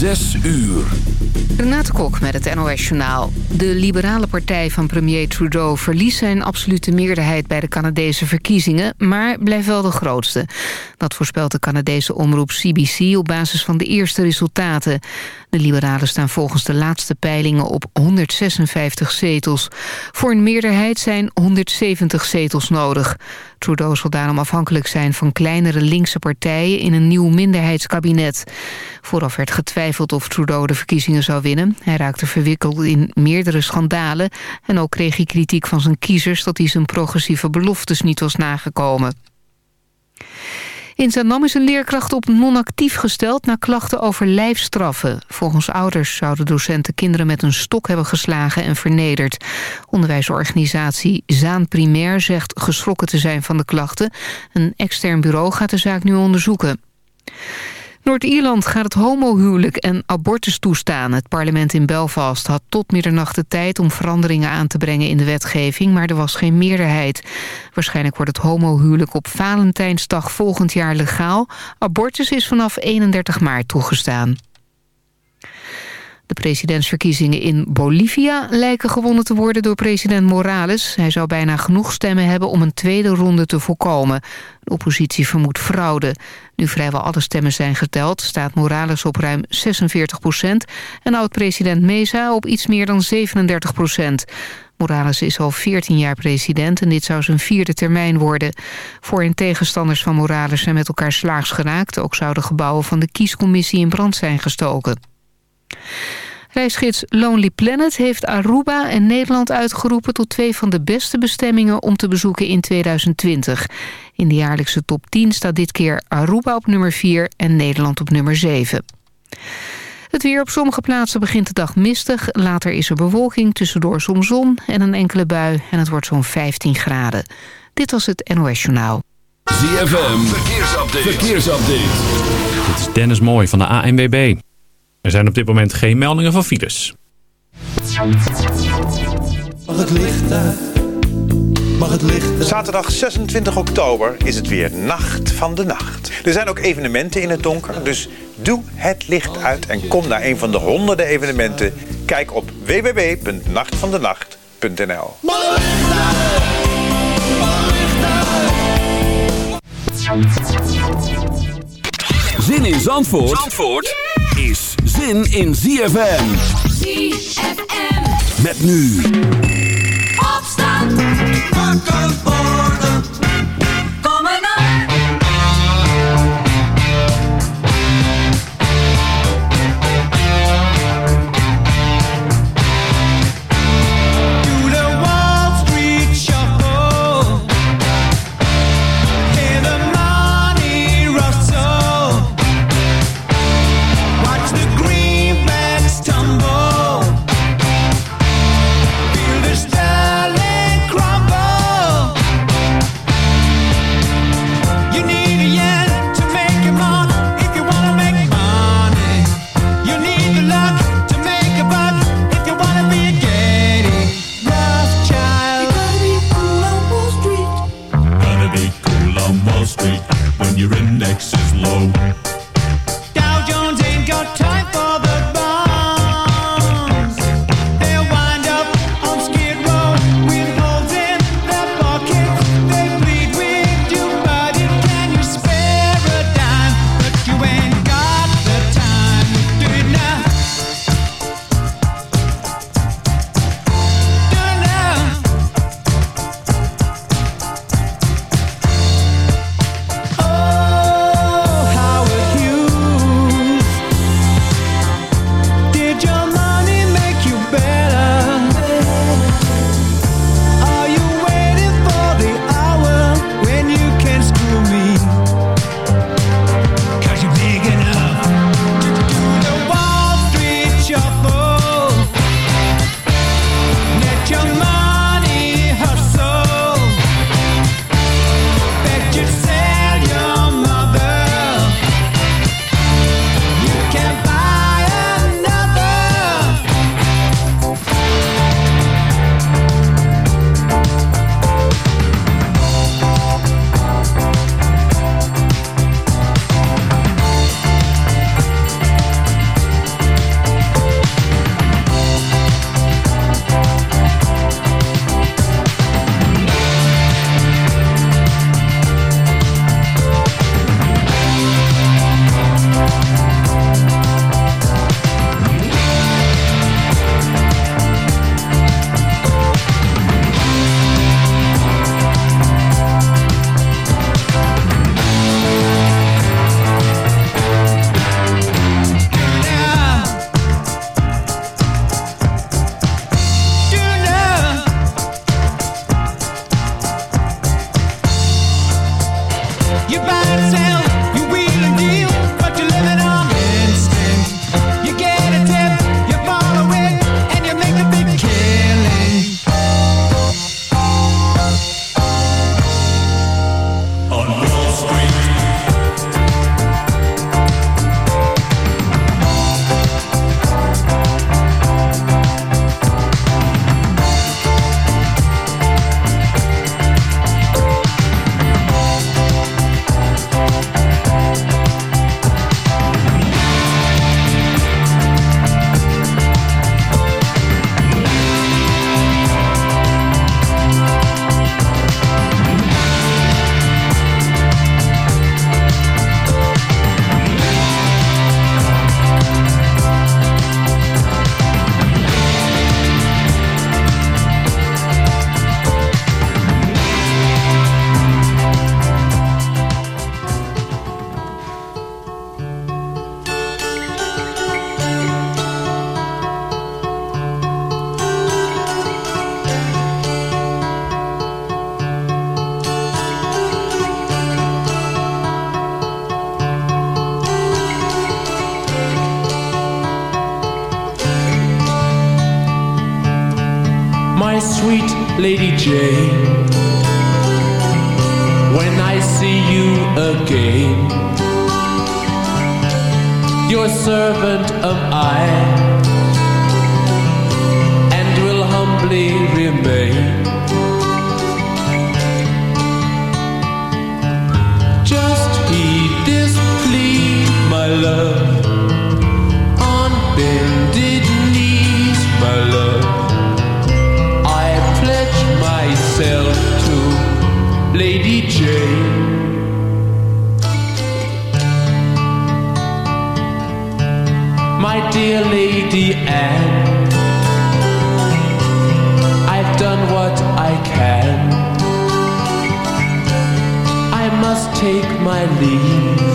Zes uur. Renate Kok met het NOS Journaal. De liberale partij van premier Trudeau verliest zijn absolute meerderheid bij de Canadese verkiezingen, maar blijft wel de grootste. Dat voorspelt de Canadese omroep CBC op basis van de eerste resultaten. De liberalen staan volgens de laatste peilingen op 156 zetels. Voor een meerderheid zijn 170 zetels nodig. Trudeau zal daarom afhankelijk zijn van kleinere linkse partijen in een nieuw minderheidskabinet. Vooraf werd getwijfeld of Trudeau de verkiezingen zou winnen. Hij raakte verwikkeld in meerdere schandalen en ook kreeg hij kritiek van zijn kiezers dat hij zijn progressieve beloftes niet was nagekomen. In Zandam is een leerkracht op non-actief gesteld... na klachten over lijfstraffen. Volgens ouders zouden docenten kinderen met een stok hebben geslagen en vernederd. Onderwijsorganisatie Zaan Primair zegt geschrokken te zijn van de klachten. Een extern bureau gaat de zaak nu onderzoeken. Noord-Ierland gaat het homohuwelijk en abortus toestaan. Het parlement in Belfast had tot middernacht de tijd om veranderingen aan te brengen in de wetgeving, maar er was geen meerderheid. Waarschijnlijk wordt het homohuwelijk op Valentijnsdag volgend jaar legaal. Abortus is vanaf 31 maart toegestaan. De presidentsverkiezingen in Bolivia lijken gewonnen te worden door president Morales. Hij zou bijna genoeg stemmen hebben om een tweede ronde te voorkomen. De oppositie vermoedt fraude. Nu vrijwel alle stemmen zijn geteld, staat Morales op ruim 46 procent... en oud-president Mesa op iets meer dan 37 procent. Morales is al 14 jaar president en dit zou zijn vierde termijn worden. Voor- en tegenstanders van Morales zijn met elkaar slaags geraakt. Ook zouden gebouwen van de kiescommissie in brand zijn gestoken. Reisgids Lonely Planet heeft Aruba en Nederland uitgeroepen... tot twee van de beste bestemmingen om te bezoeken in 2020. In de jaarlijkse top 10 staat dit keer Aruba op nummer 4 en Nederland op nummer 7. Het weer op sommige plaatsen begint de dag mistig. Later is er bewolking, tussendoor soms zon en een enkele bui. En het wordt zo'n 15 graden. Dit was het NOS Journaal. ZFM, verkeersupdate. verkeersupdate. Dit is Dennis Mooi van de ANWB. Er zijn op dit moment geen meldingen van files. Mag het licht uit? Mag het licht uit? Zaterdag 26 oktober is het weer Nacht van de Nacht. Er zijn ook evenementen in het donker, dus doe het licht uit en kom naar een van de honderden evenementen. Kijk op www.nachtvandenacht.nl? Zin in Zandvoort, Zandvoort is zin in ZFM. ZFM. Met nu. Opstand. Wakker worden. You better say. the end. I've done what I can. I must take my leave.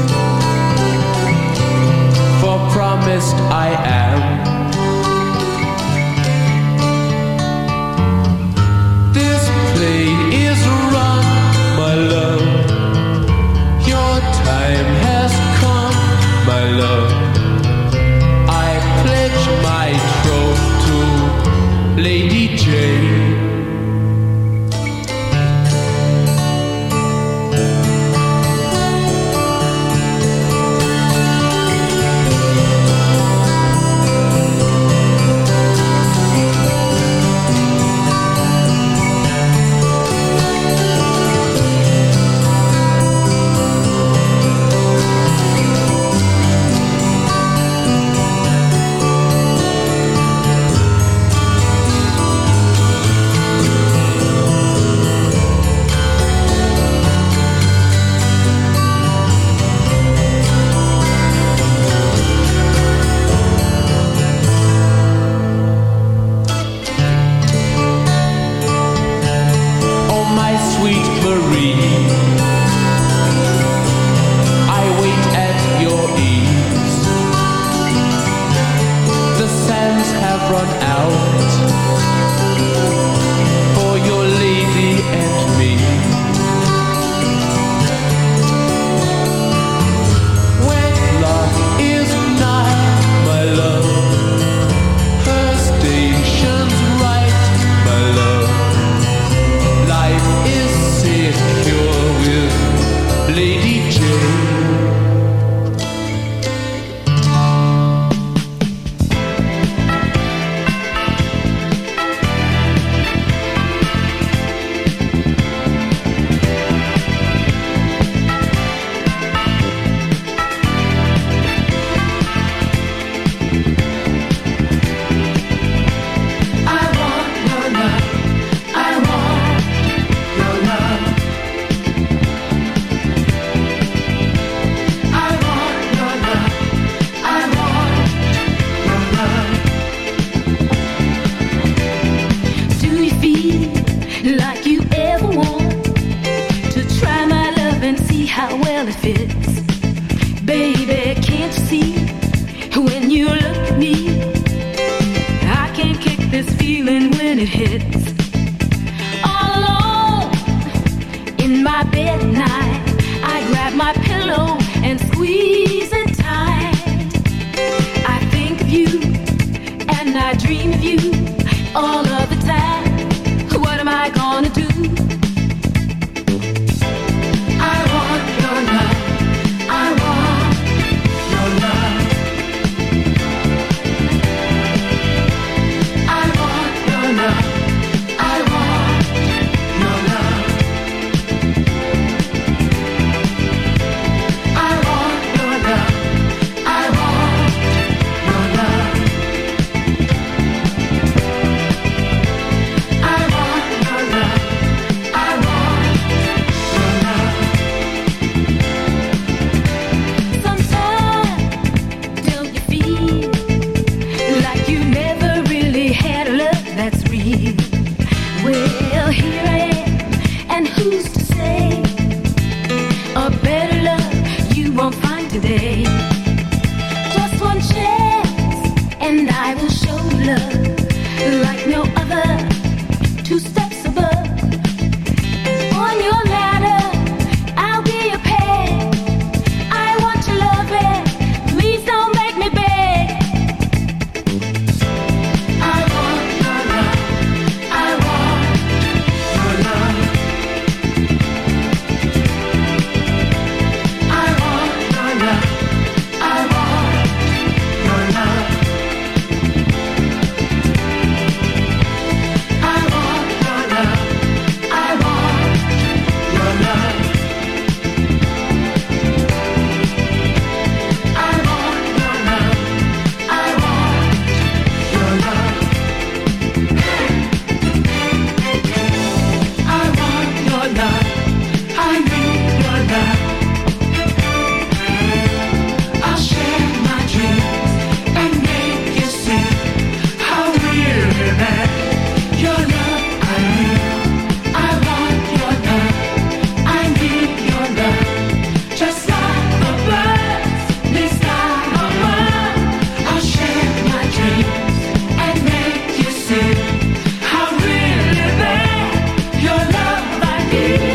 Thank you.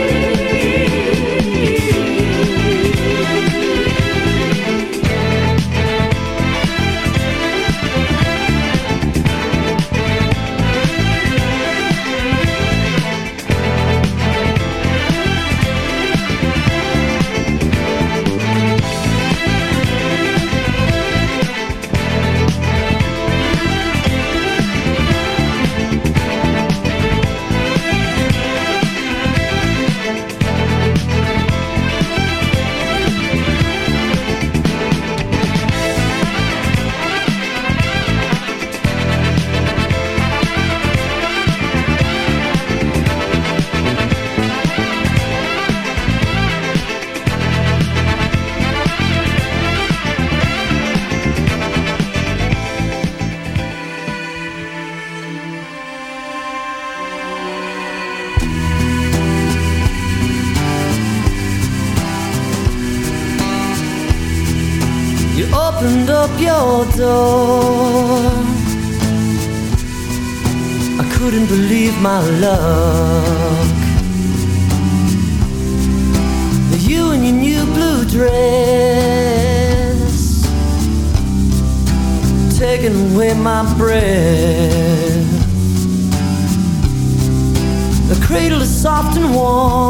And warm.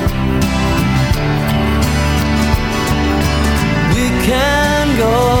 Dios.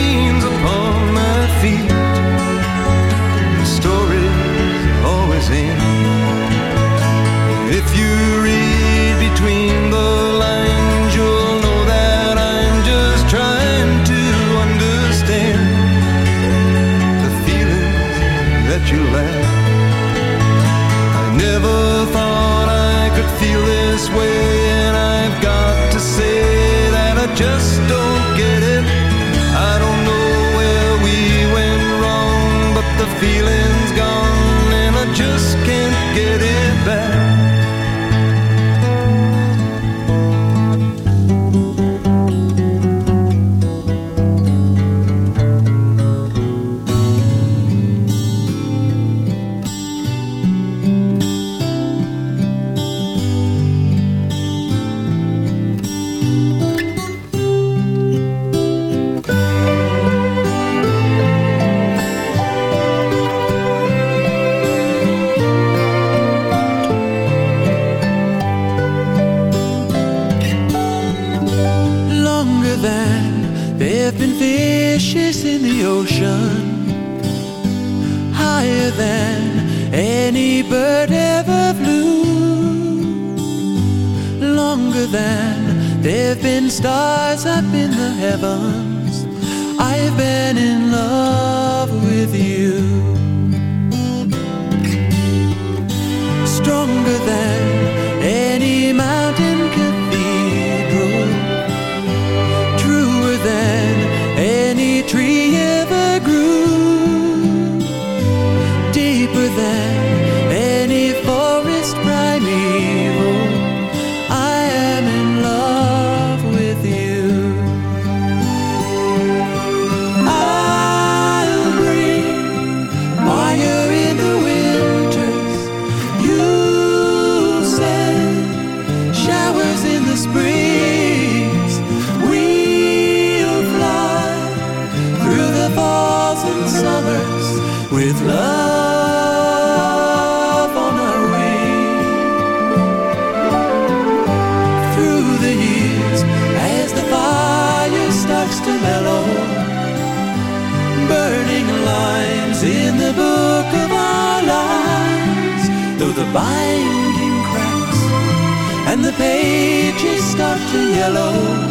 There have been stars up in the heavens. I've been in love with you. Stronger than start to yellow.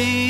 Remember